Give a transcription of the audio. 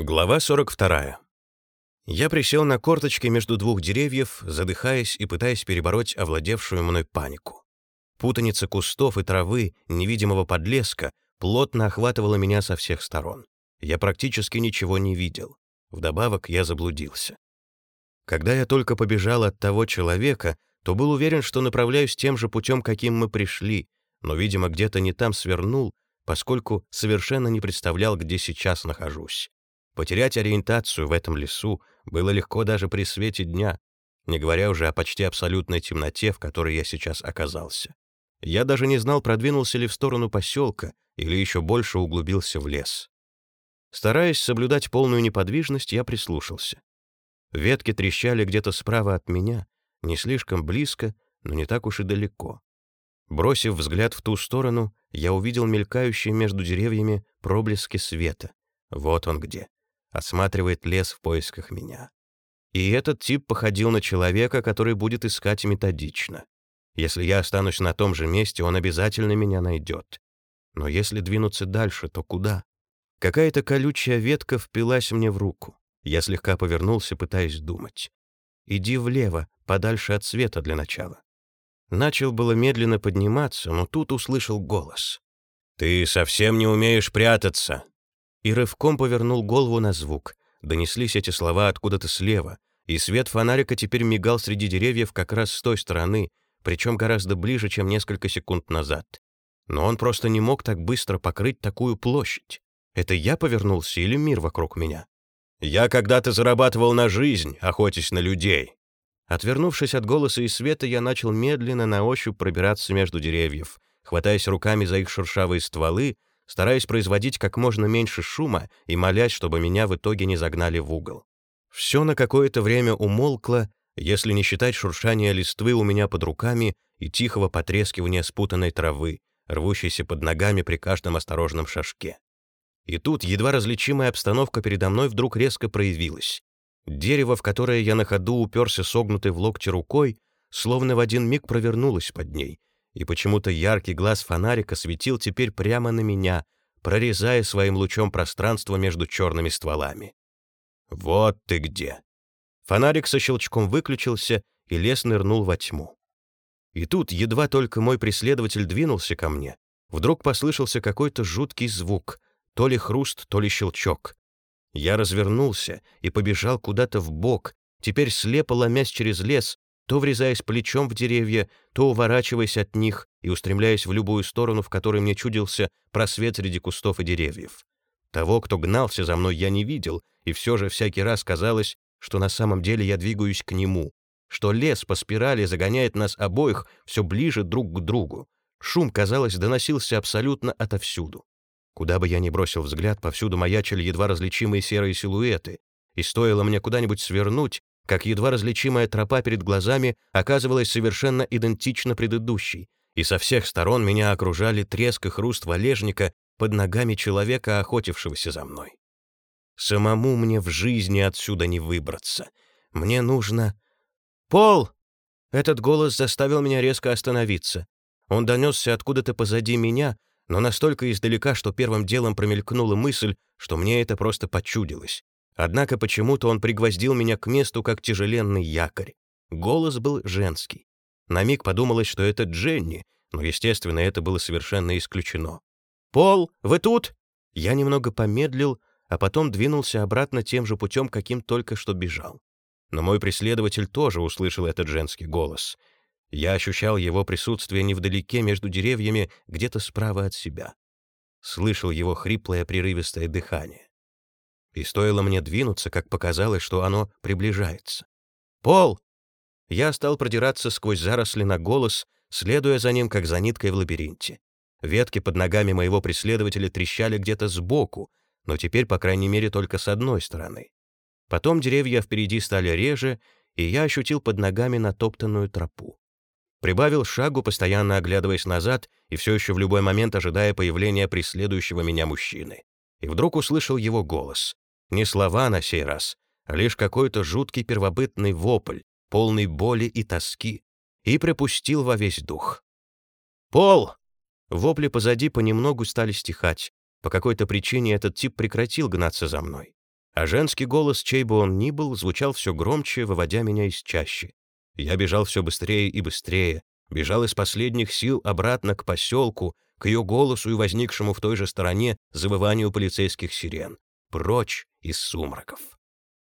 Глава 42. Я присел на корточки между двух деревьев, задыхаясь и пытаясь перебороть овладевшую мной панику. Путаница кустов и травы, невидимого подлеска, плотно охватывала меня со всех сторон. Я практически ничего не видел. Вдобавок я заблудился. Когда я только побежал от того человека, то был уверен, что направляюсь тем же путем, каким мы пришли, но, видимо, где-то не там свернул, поскольку совершенно не представлял, где сейчас нахожусь. Потерять ориентацию в этом лесу было легко даже при свете дня, не говоря уже о почти абсолютной темноте, в которой я сейчас оказался. Я даже не знал, продвинулся ли в сторону поселка или еще больше углубился в лес. Стараясь соблюдать полную неподвижность, я прислушался. Ветки трещали где-то справа от меня, не слишком близко, но не так уж и далеко. Бросив взгляд в ту сторону, я увидел мелькающие между деревьями проблески света. Вот он где осматривает лес в поисках меня. И этот тип походил на человека, который будет искать методично. Если я останусь на том же месте, он обязательно меня найдет. Но если двинуться дальше, то куда? Какая-то колючая ветка впилась мне в руку. Я слегка повернулся, пытаясь думать. «Иди влево, подальше от света для начала». Начал было медленно подниматься, но тут услышал голос. «Ты совсем не умеешь прятаться и рывком повернул голову на звук. Донеслись эти слова откуда-то слева, и свет фонарика теперь мигал среди деревьев как раз с той стороны, причем гораздо ближе, чем несколько секунд назад. Но он просто не мог так быстро покрыть такую площадь. Это я повернулся или мир вокруг меня? Я когда-то зарабатывал на жизнь, охотясь на людей. Отвернувшись от голоса и света, я начал медленно на ощупь пробираться между деревьев, хватаясь руками за их шершавые стволы стараясь производить как можно меньше шума и молясь, чтобы меня в итоге не загнали в угол. Все на какое-то время умолкло, если не считать шуршания листвы у меня под руками и тихого потрескивания спутанной травы, рвущейся под ногами при каждом осторожном шажке. И тут едва различимая обстановка передо мной вдруг резко проявилась. Дерево, в которое я на ходу уперся согнутой в локте рукой, словно в один миг провернулось под ней, и почему-то яркий глаз фонарика светил теперь прямо на меня, прорезая своим лучом пространство между черными стволами. «Вот ты где!» Фонарик со щелчком выключился, и лес нырнул во тьму. И тут, едва только мой преследователь двинулся ко мне, вдруг послышался какой-то жуткий звук, то ли хруст, то ли щелчок. Я развернулся и побежал куда-то в бок, теперь слепо ломясь через лес, то врезаясь плечом в деревья, то уворачиваясь от них и устремляясь в любую сторону, в которой мне чудился просвет среди кустов и деревьев. Того, кто гнался за мной, я не видел, и все же всякий раз казалось, что на самом деле я двигаюсь к нему, что лес по спирали загоняет нас обоих все ближе друг к другу. Шум, казалось, доносился абсолютно отовсюду. Куда бы я ни бросил взгляд, повсюду маячили едва различимые серые силуэты, и стоило мне куда-нибудь свернуть, как едва различимая тропа перед глазами оказывалась совершенно идентична предыдущей, и со всех сторон меня окружали треск и хруст валежника под ногами человека, охотившегося за мной. Самому мне в жизни отсюда не выбраться. Мне нужно... «Пол!» Этот голос заставил меня резко остановиться. Он донесся откуда-то позади меня, но настолько издалека, что первым делом промелькнула мысль, что мне это просто почудилось. Однако почему-то он пригвоздил меня к месту, как тяжеленный якорь. Голос был женский. На миг подумалось, что это Дженни, но, естественно, это было совершенно исключено. «Пол, вы тут?» Я немного помедлил, а потом двинулся обратно тем же путем, каким только что бежал. Но мой преследователь тоже услышал этот женский голос. Я ощущал его присутствие невдалеке между деревьями, где-то справа от себя. Слышал его хриплое прерывистое дыхание и стоило мне двинуться, как показалось, что оно приближается. «Пол!» Я стал продираться сквозь заросли на голос, следуя за ним, как за ниткой в лабиринте. Ветки под ногами моего преследователя трещали где-то сбоку, но теперь, по крайней мере, только с одной стороны. Потом деревья впереди стали реже, и я ощутил под ногами натоптанную тропу. Прибавил шагу, постоянно оглядываясь назад и все еще в любой момент ожидая появления преследующего меня мужчины. И вдруг услышал его голос. Не слова на сей раз, а лишь какой-то жуткий первобытный вопль, полный боли и тоски, и припустил во весь дух. «Пол!» Вопли позади понемногу стали стихать. По какой-то причине этот тип прекратил гнаться за мной. А женский голос, чей бы он ни был, звучал все громче, выводя меня из чащи. Я бежал все быстрее и быстрее, бежал из последних сил обратно к поселку, к ее голосу и возникшему в той же стороне завыванию полицейских сирен. Прочь из сумраков.